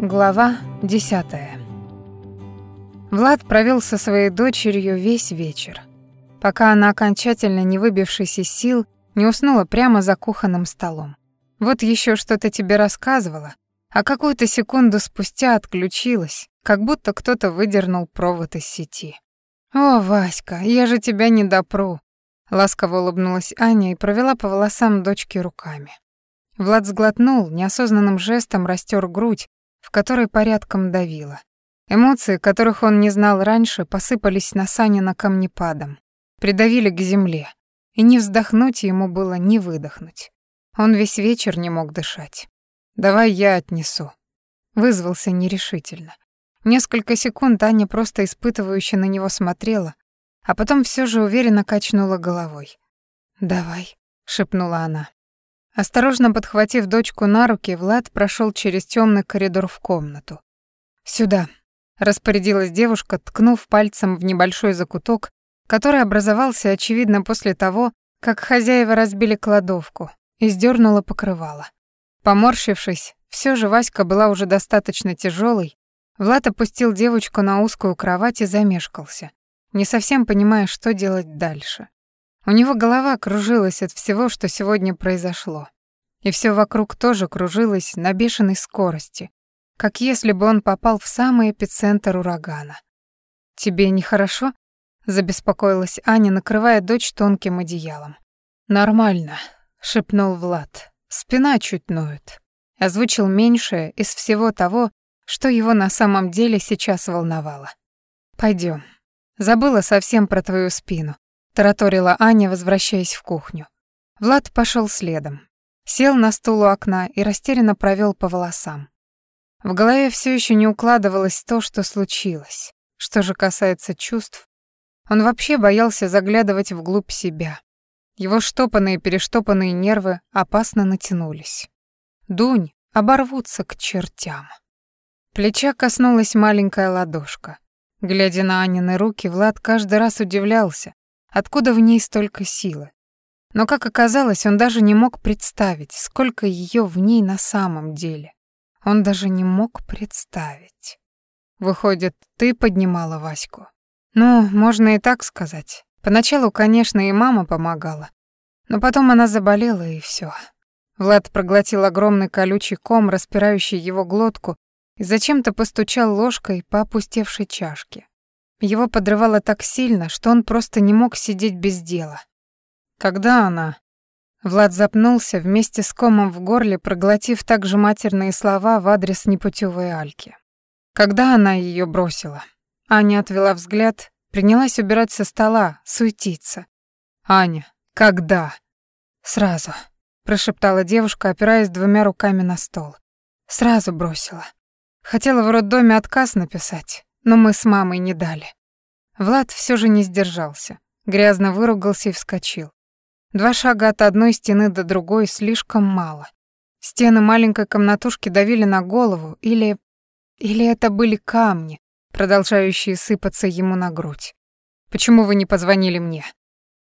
Глава 10. Влад провел со своей дочерью весь вечер, пока она, окончательно не выбившись из сил, не уснула прямо за кухонным столом. Вот еще что-то тебе рассказывала, а какую-то секунду спустя отключилась, как будто кто-то выдернул провод из сети. «О, Васька, я же тебя не допру», — ласково улыбнулась Аня и провела по волосам дочки руками. Влад сглотнул, неосознанным жестом растер грудь, в которой порядком давило. Эмоции, которых он не знал раньше, посыпались на Санина камнепадом, придавили к земле, и не вздохнуть ему было, не выдохнуть. Он весь вечер не мог дышать. «Давай я отнесу», — вызвался нерешительно. Несколько секунд Аня просто испытывающе на него смотрела, а потом все же уверенно качнула головой. «Давай», — шепнула она. Осторожно подхватив дочку на руки, Влад прошел через темный коридор в комнату. «Сюда», — распорядилась девушка, ткнув пальцем в небольшой закуток, который образовался, очевидно, после того, как хозяева разбили кладовку и сдернула покрывало. Поморщившись, все же Васька была уже достаточно тяжелой, Влад опустил девочку на узкую кровать и замешкался, не совсем понимая, что делать дальше. У него голова кружилась от всего, что сегодня произошло. И все вокруг тоже кружилось на бешеной скорости, как если бы он попал в самый эпицентр урагана. «Тебе нехорошо?» — забеспокоилась Аня, накрывая дочь тонким одеялом. «Нормально», — шепнул Влад. «Спина чуть ноет». Озвучил меньшее из всего того, что его на самом деле сейчас волновало. Пойдем. Забыла совсем про твою спину тараторила Аня, возвращаясь в кухню. Влад пошел следом. Сел на стул у окна и растерянно провел по волосам. В голове все еще не укладывалось то, что случилось. Что же касается чувств, он вообще боялся заглядывать вглубь себя. Его штопанные перештопанные нервы опасно натянулись. Дунь оборвутся к чертям. Плеча коснулась маленькая ладошка. Глядя на Анины руки, Влад каждый раз удивлялся, Откуда в ней столько силы? Но, как оказалось, он даже не мог представить, сколько ее в ней на самом деле. Он даже не мог представить. Выходит, ты поднимала Ваську. Ну, можно и так сказать. Поначалу, конечно, и мама помогала. Но потом она заболела, и все. Влад проглотил огромный колючий ком, распирающий его глотку, и зачем-то постучал ложкой по опустевшей чашке. Его подрывало так сильно, что он просто не мог сидеть без дела. Когда она... Влад запнулся вместе с комом в горле, проглотив также матерные слова в адрес непутевой Альки. Когда она ее бросила? Аня отвела взгляд, принялась убирать со стола, суетиться. «Аня, когда?» «Сразу», — прошептала девушка, опираясь двумя руками на стол. «Сразу бросила. Хотела в роддоме отказ написать, но мы с мамой не дали. Влад все же не сдержался, грязно выругался и вскочил. Два шага от одной стены до другой слишком мало. Стены маленькой комнатушки давили на голову или... Или это были камни, продолжающие сыпаться ему на грудь. «Почему вы не позвонили мне?»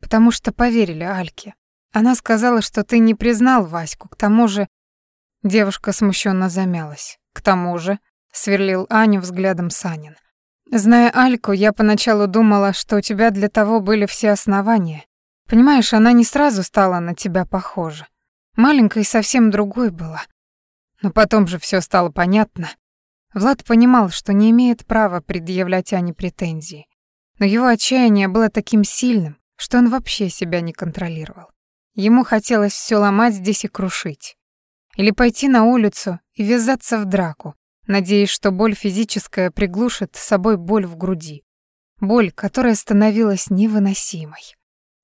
«Потому что поверили Альке. Она сказала, что ты не признал Ваську, к тому же...» Девушка смущенно замялась. «К тому же...» — сверлил Аню взглядом Санин. Зная Альку, я поначалу думала, что у тебя для того были все основания. Понимаешь, она не сразу стала на тебя похожа. Маленькой совсем другой была. Но потом же все стало понятно. Влад понимал, что не имеет права предъявлять Ане претензии. Но его отчаяние было таким сильным, что он вообще себя не контролировал. Ему хотелось все ломать здесь и крушить. Или пойти на улицу и ввязаться в драку, надеясь, что боль физическая приглушит с собой боль в груди. Боль, которая становилась невыносимой.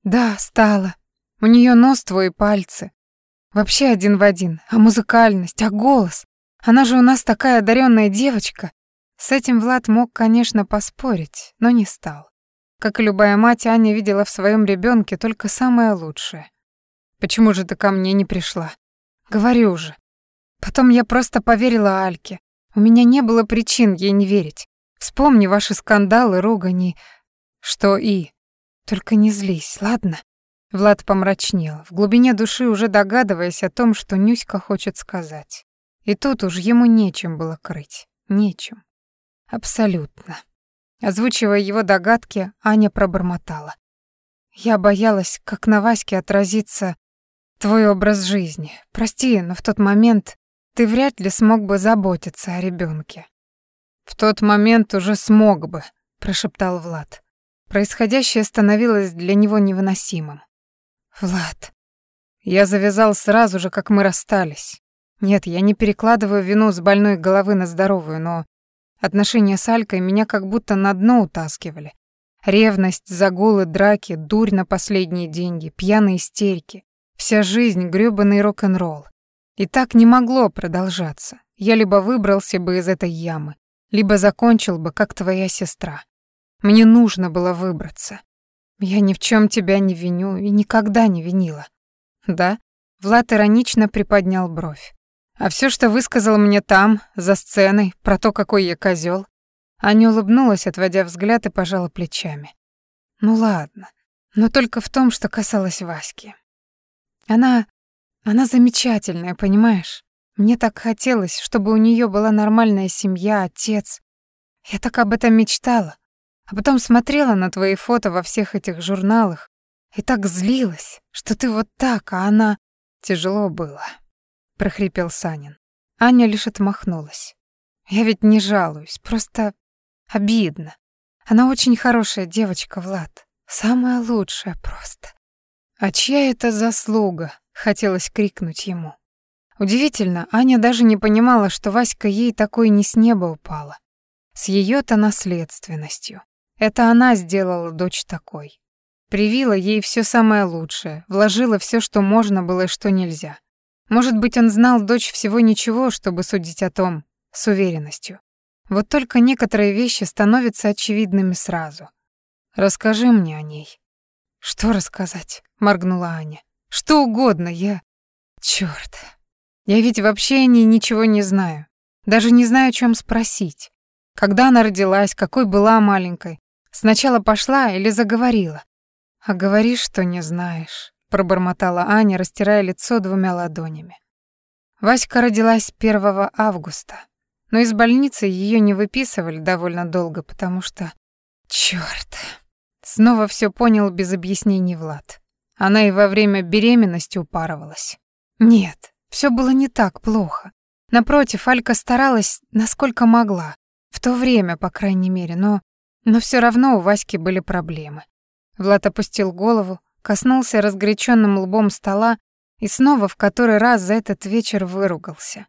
Да, стала. У нее нос твой и пальцы. Вообще один в один. А музыкальность, а голос. Она же у нас такая одаренная девочка. С этим Влад мог, конечно, поспорить, но не стал. Как и любая мать, Аня видела в своем ребенке только самое лучшее. Почему же ты ко мне не пришла? Говорю же. Потом я просто поверила Альке, у меня не было причин ей не верить. Вспомни ваши скандалы, ругани. Что и? Только не злись, ладно? Влад помрачнел, в глубине души уже догадываясь о том, что Нюська хочет сказать. И тут уж ему нечем было крыть. Нечем. Абсолютно. Озвучивая его догадки, Аня пробормотала. Я боялась, как на Ваське отразится твой образ жизни. Прости, но в тот момент ты вряд ли смог бы заботиться о ребенке. В тот момент уже смог бы, прошептал Влад. Происходящее становилось для него невыносимым. Влад, я завязал сразу же, как мы расстались. Нет, я не перекладываю вину с больной головы на здоровую, но отношения с Алькой меня как будто на дно утаскивали. Ревность, загулы, драки, дурь на последние деньги, пьяные истерики. Вся жизнь — грёбаный рок-н-ролл. И так не могло продолжаться. Я либо выбрался бы из этой ямы, либо закончил бы, как твоя сестра. Мне нужно было выбраться. Я ни в чем тебя не виню и никогда не винила. Да? Влад иронично приподнял бровь. А все, что высказал мне там, за сценой, про то, какой я козел, Аня улыбнулась, отводя взгляд и пожала плечами. Ну ладно, но только в том, что касалось Васьки. Она... она замечательная, понимаешь? Мне так хотелось, чтобы у нее была нормальная семья, отец. Я так об этом мечтала. А потом смотрела на твои фото во всех этих журналах и так злилась, что ты вот так, а она... Тяжело было, прохрипел Санин. Аня лишь отмахнулась. Я ведь не жалуюсь, просто Обидно. Она очень хорошая девочка, Влад. Самая лучшая просто. А чья это заслуга? Хотелось крикнуть ему. Удивительно, Аня даже не понимала, что Васька ей такой не с неба упала. С ее-то наследственностью. Это она сделала дочь такой. Привила ей все самое лучшее, вложила все, что можно было и что нельзя. Может быть, он знал дочь всего ничего, чтобы судить о том с уверенностью. Вот только некоторые вещи становятся очевидными сразу. Расскажи мне о ней. Что рассказать? моргнула Аня. Что угодно, я Чёрт. Я ведь вообще о ней ничего не знаю. Даже не знаю, о чем спросить. Когда она родилась, какой была маленькой. Сначала пошла или заговорила. А говоришь, что не знаешь, пробормотала Аня, растирая лицо двумя ладонями. Васька родилась 1 августа. Но из больницы ее не выписывали довольно долго, потому что... Чёрт! Снова все понял без объяснений Влад. Она и во время беременности упарывалась. Нет, все было не так плохо. Напротив, Алька старалась, насколько могла. В то время, по крайней мере, но... Но все равно у Васьки были проблемы. Влад опустил голову, коснулся разгоряченным лбом стола и снова в который раз за этот вечер выругался.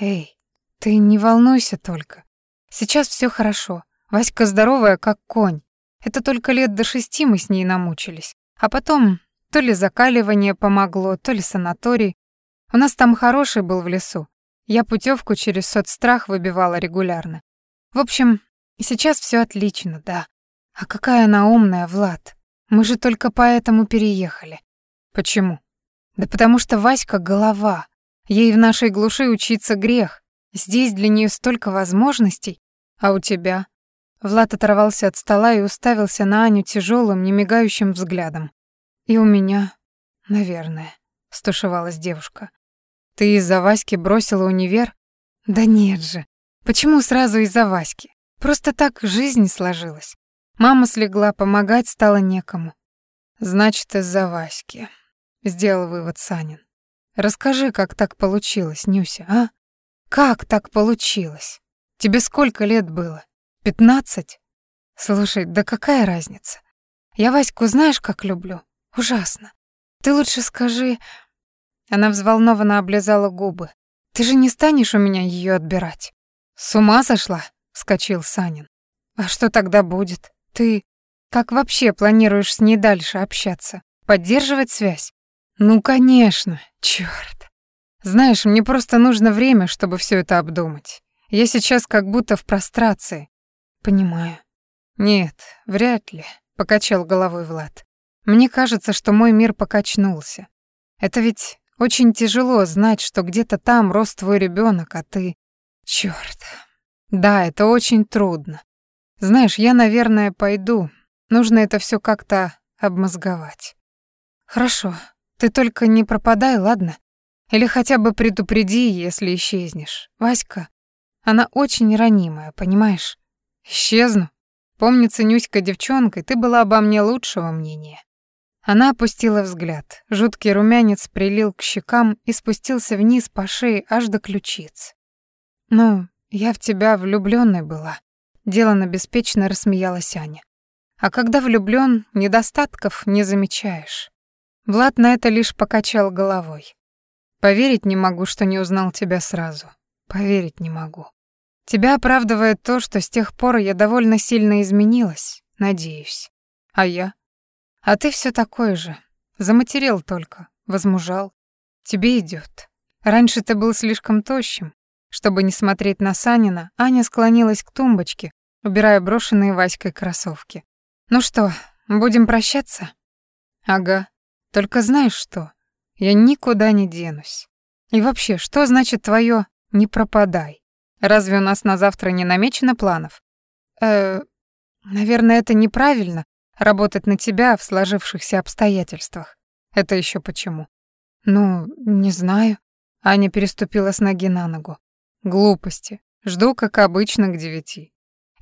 «Эй, ты не волнуйся только. Сейчас все хорошо. Васька здоровая, как конь. Это только лет до шести мы с ней намучились. А потом то ли закаливание помогло, то ли санаторий. У нас там хороший был в лесу. Я путевку через соцстрах выбивала регулярно. В общем, сейчас все отлично, да. А какая она умная, Влад. Мы же только поэтому переехали. Почему? Да потому что Васька голова. Ей в нашей глуши учиться грех. Здесь для нее столько возможностей, а у тебя? Влад оторвался от стола и уставился на Аню тяжелым, немигающим взглядом. И у меня, наверное, стушевалась девушка. Ты из-за Васьки бросила универ? Да нет же. Почему сразу из-за Васьки? Просто так жизнь сложилась. Мама слегла, помогать стало некому. Значит, из-за Васьки, сделал вывод Санин. Расскажи, как так получилось, Нюся, а? Как так получилось? Тебе сколько лет было? Пятнадцать? Слушай, да какая разница? Я Ваську знаешь, как люблю? Ужасно. Ты лучше скажи... Она взволнованно облизала губы. Ты же не станешь у меня ее отбирать? С ума сошла? Вскочил Санин. А что тогда будет? Ты как вообще планируешь с ней дальше общаться? Поддерживать связь? Ну, конечно, чёрт. Знаешь, мне просто нужно время, чтобы все это обдумать. Я сейчас как будто в прострации. Понимаю. Нет, вряд ли, покачал головой Влад. Мне кажется, что мой мир покачнулся. Это ведь очень тяжело знать, что где-то там рос твой ребенок, а ты... Чёрт. Да, это очень трудно. Знаешь, я, наверное, пойду. Нужно это все как-то обмозговать. Хорошо. Ты только не пропадай, ладно? Или хотя бы предупреди, если исчезнешь. Васька, она очень ранимая, понимаешь? Исчезну. Помнится, Нюська девчонкой, ты была обо мне лучшего мнения. Она опустила взгляд. Жуткий румянец прилил к щекам и спустился вниз по шее аж до ключиц. «Ну, я в тебя влюблённой была», — делано беспечно рассмеялась Аня. «А когда влюблён, недостатков не замечаешь». Влад на это лишь покачал головой. «Поверить не могу, что не узнал тебя сразу. Поверить не могу. Тебя оправдывает то, что с тех пор я довольно сильно изменилась, надеюсь. А я? А ты все такой же. Заматерел только, возмужал. Тебе идет. Раньше ты был слишком тощим. Чтобы не смотреть на Санина, Аня склонилась к тумбочке, убирая брошенные Васькой кроссовки. «Ну что, будем прощаться?» «Ага. Только знаешь что? Я никуда не денусь. И вообще, что значит твое «не пропадай»? Разве у нас на завтра не намечено планов?» «Э, наверное, это неправильно, Работать на тебя в сложившихся обстоятельствах. Это еще почему? Ну, не знаю. Аня переступила с ноги на ногу. Глупости. Жду, как обычно, к девяти.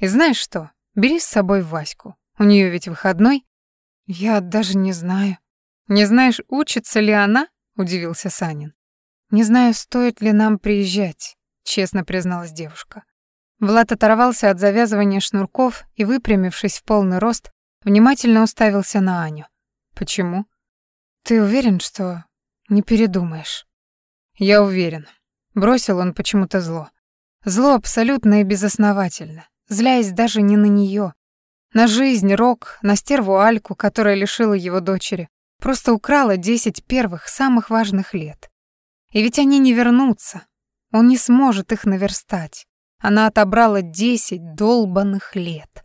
И знаешь что? Бери с собой Ваську. У нее ведь выходной. Я даже не знаю. Не знаешь, учится ли она? Удивился Санин. Не знаю, стоит ли нам приезжать, честно призналась девушка. Влад оторвался от завязывания шнурков и, выпрямившись в полный рост, Внимательно уставился на Аню. «Почему?» «Ты уверен, что не передумаешь?» «Я уверен». Бросил он почему-то зло. Зло абсолютно и безосновательно, зляясь даже не на нее, на жизнь, Рок, на стерву Альку, которая лишила его дочери, просто украла десять первых, самых важных лет. И ведь они не вернутся. Он не сможет их наверстать. Она отобрала десять долбанных лет.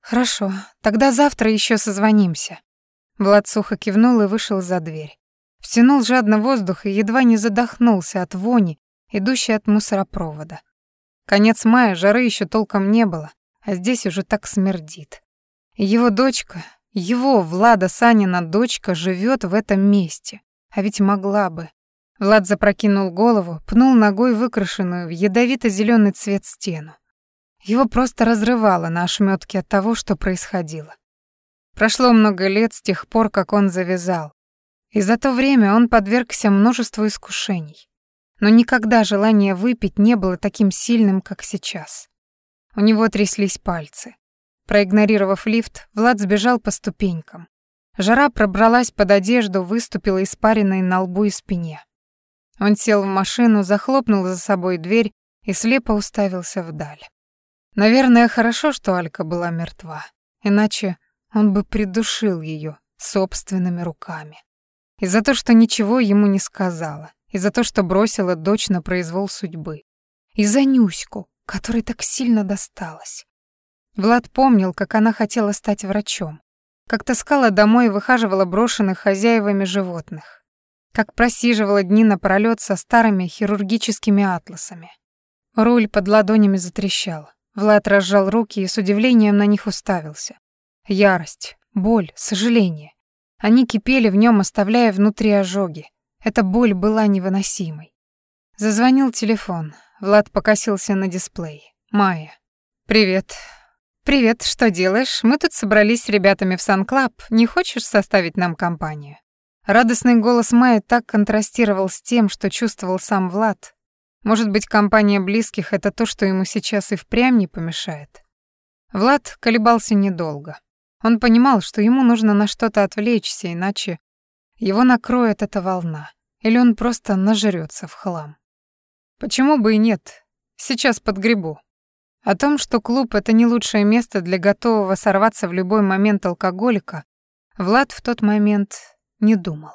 «Хорошо, тогда завтра еще созвонимся». Влад сухо кивнул и вышел за дверь. Втянул жадно воздух и едва не задохнулся от вони, идущей от мусоропровода. Конец мая, жары еще толком не было, а здесь уже так смердит. Его дочка, его, Влада Санина дочка, живет в этом месте. А ведь могла бы. Влад запрокинул голову, пнул ногой выкрашенную в ядовито зеленый цвет стену. Его просто разрывало на ошметки от того, что происходило. Прошло много лет с тех пор, как он завязал. И за то время он подвергся множеству искушений. Но никогда желание выпить не было таким сильным, как сейчас. У него тряслись пальцы. Проигнорировав лифт, Влад сбежал по ступенькам. Жара пробралась под одежду, выступила испаренной на лбу и спине. Он сел в машину, захлопнул за собой дверь и слепо уставился вдаль. Наверное, хорошо, что Алька была мертва, иначе он бы придушил ее собственными руками. И за то, что ничего ему не сказала, и за то, что бросила дочь на произвол судьбы, и за Нюську, которой так сильно досталось. Влад помнил, как она хотела стать врачом, как таскала домой и выхаживала брошенных хозяевами животных, как просиживала дни напролёт со старыми хирургическими атласами. Руль под ладонями затрещал. Влад разжал руки и с удивлением на них уставился. Ярость, боль, сожаление. Они кипели в нем, оставляя внутри ожоги. Эта боль была невыносимой. Зазвонил телефон. Влад покосился на дисплей. Майя. «Привет». «Привет, что делаешь? Мы тут собрались с ребятами в Sun Club. Не хочешь составить нам компанию?» Радостный голос Майи так контрастировал с тем, что чувствовал сам Влад, может быть, компания близких — это то, что ему сейчас и впрямь не помешает. Влад колебался недолго. Он понимал, что ему нужно на что-то отвлечься, иначе его накроет эта волна, или он просто нажрется в хлам. Почему бы и нет? Сейчас подгребу. О том, что клуб — это не лучшее место для готового сорваться в любой момент алкоголика, Влад в тот момент не думал.